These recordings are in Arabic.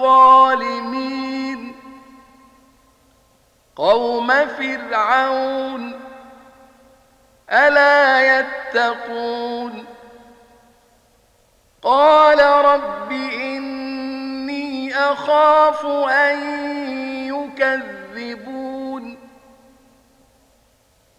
الظالمين. قوم فرعون ألا يتقون. قال رب إني أخاف أن يكذبون.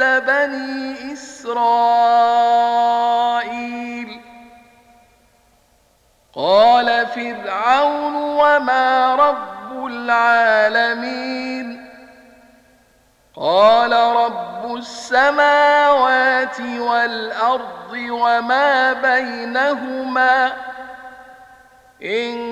بني إسرائيل. قال فرعون وما رب العالمين. قال رب السماوات والأرض وما بينهما. إن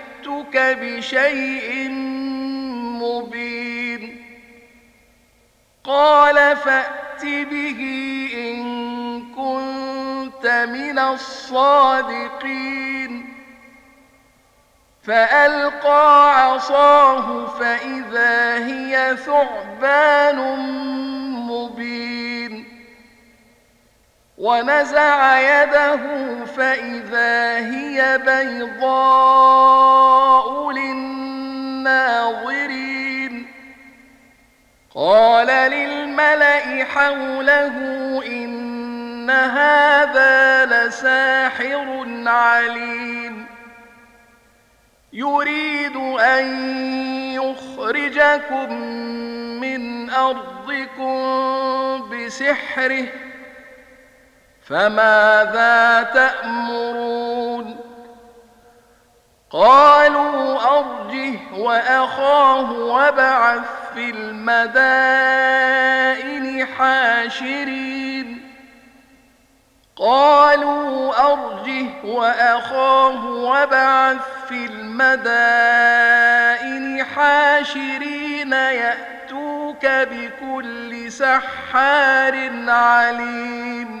جئتك بشيء مبين. قال فأت به إن كنت من الصادقين. فألقى عصاه فإذا هي ثعبان ونزع يده فإذا هي بيضاء للناظرين. قال للملأ حوله إن هذا لساحر عليم. يريد أن يخرجكم من أرضكم بسحره فماذا تأمرون؟ قالوا أرجه وأخاه وابعث في المدائن حاشرين. قالوا أرجه وأخاه وابعث في المدائن حاشرين يأتوك بكل سحار عليم.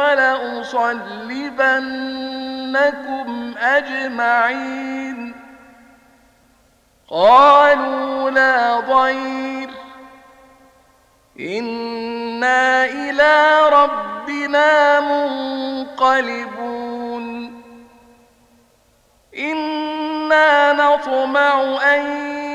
ولأصلبنكم أجمعين قالوا لا ضير إنا إلى ربنا منقلبون إنا نطمع أن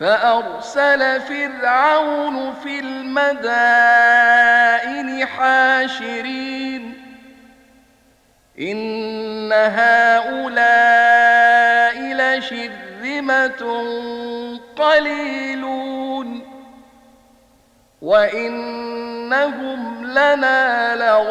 فأرسل فرعون في المدائن حاشرين. إن هؤلاء لشرذمة قليلون. وإنهم لنا لغائظون.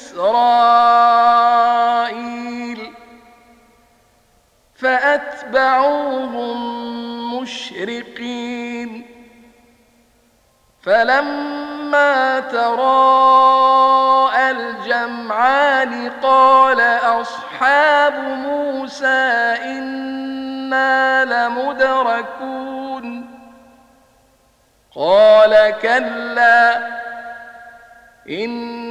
فأتبعوهم مشرقين فلما تراءى الجمعان قال أصحاب موسى إنا لمدركون قال كلا إن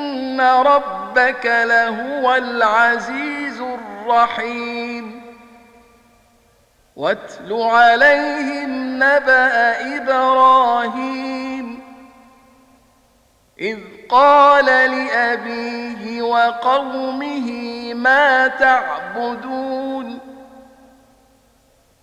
ربك لهو العزيز الرحيم واتل عليهم نبأ إبراهيم إذ قال لأبيه وقومه ما تعبدون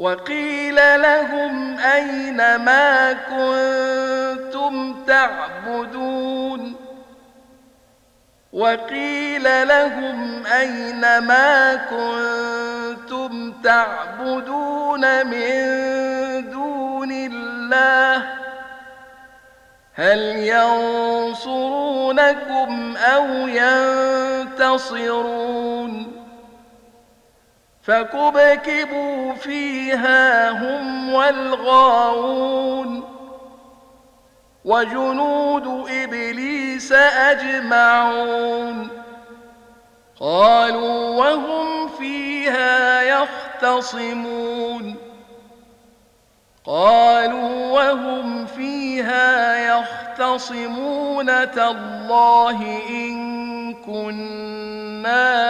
وقيل لهم أين ما كنتم تعبدون؟ وقيل لهم أين ما كنتم تعبدون من دون الله؟ هل ينصرونكم أو ينتصرون؟ فكبكبوا فيها هم والغاوون وجنود إبليس أجمعون قالوا وهم فيها يختصمون قالوا وهم فيها يختصمون تالله إن كنا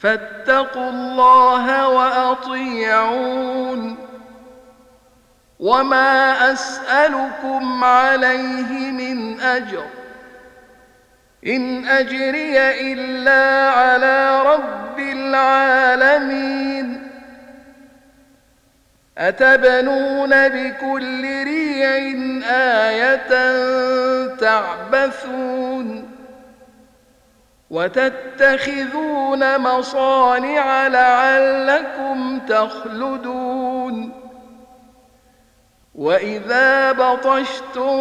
فاتقوا الله وأطيعون. وما أسألكم عليه من أجر. إن أجري إلا على رب العالمين. أتبنون بكل ريع آية تعبثون. وتتخذون مصانع لعلكم تخلدون. وإذا بطشتم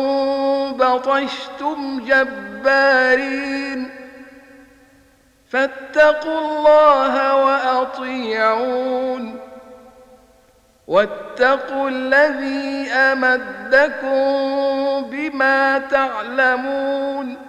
بطشتم جبارين. فاتقوا الله وأطيعون. واتقوا الذي أمدكم بما تعلمون.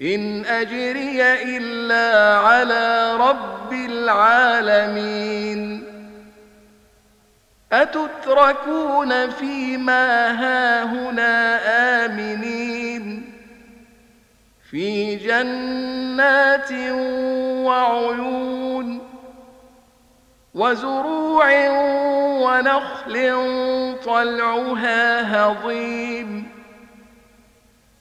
إن أجري إلا على رب العالمين. أتتركون فيما هاهنا آمنين؟ في جنات وعيون وزروع ونخل طلعها هضيم.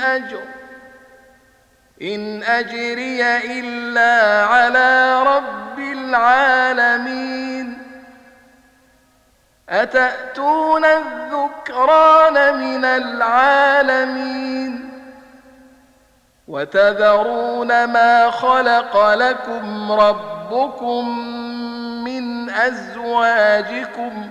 أجر. إن أجري إلا على رب العالمين. أتأتون الذكران من العالمين؟ وتذرون ما خلق لكم ربكم من أزواجكم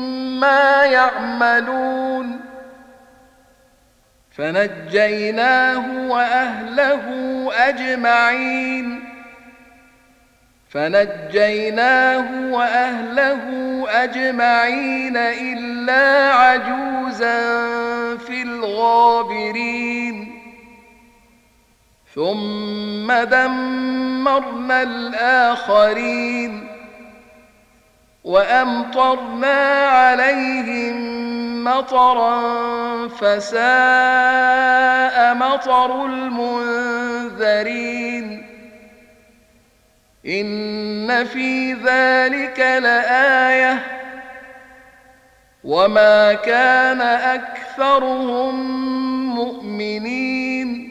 يعملون. فنجيناه وأهله أجمعين. فنجيناه وأهله أجمعين إلا عجوزا في الغابرين. ثم دمرنا الآخرين. وأمطرنا عليهم مطرا فساء مطر المنذرين. إن في ذلك لآية. وما كان أكثرهم مؤمنين.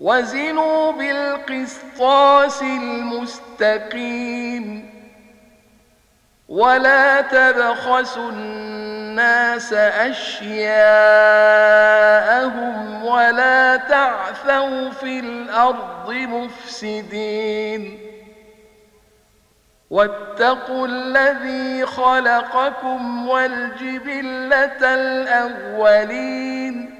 وزنوا بالقسطاس المستقيم. ولا تبخسوا الناس أشياءهم ولا تعثوا في الأرض مفسدين. واتقوا الذي خلقكم والجبلة الأولين.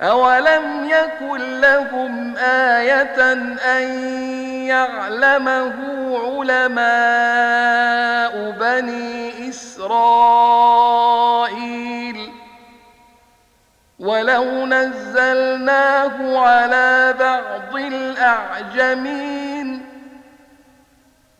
أولم يكن لهم آية أن يعلمه علماء بني إسرائيل ولو نزلناه على بعض الأعجمين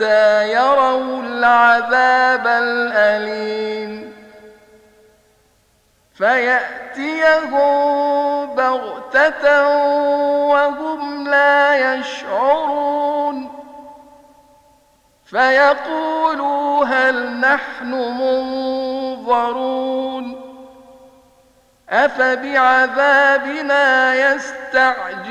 حتى يروا العذاب الأليم. فيأتيهم بغتة وهم لا يشعرون. فيقولوا هل نحن منظرون. أفبعذابنا يستعجلون.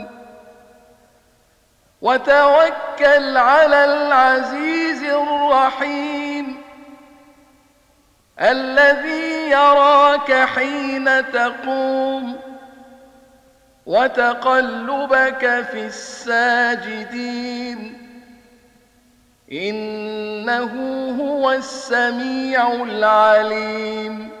وتوكل على العزيز الرحيم الذي يراك حين تقوم وتقلبك في الساجدين إنه هو السميع العليم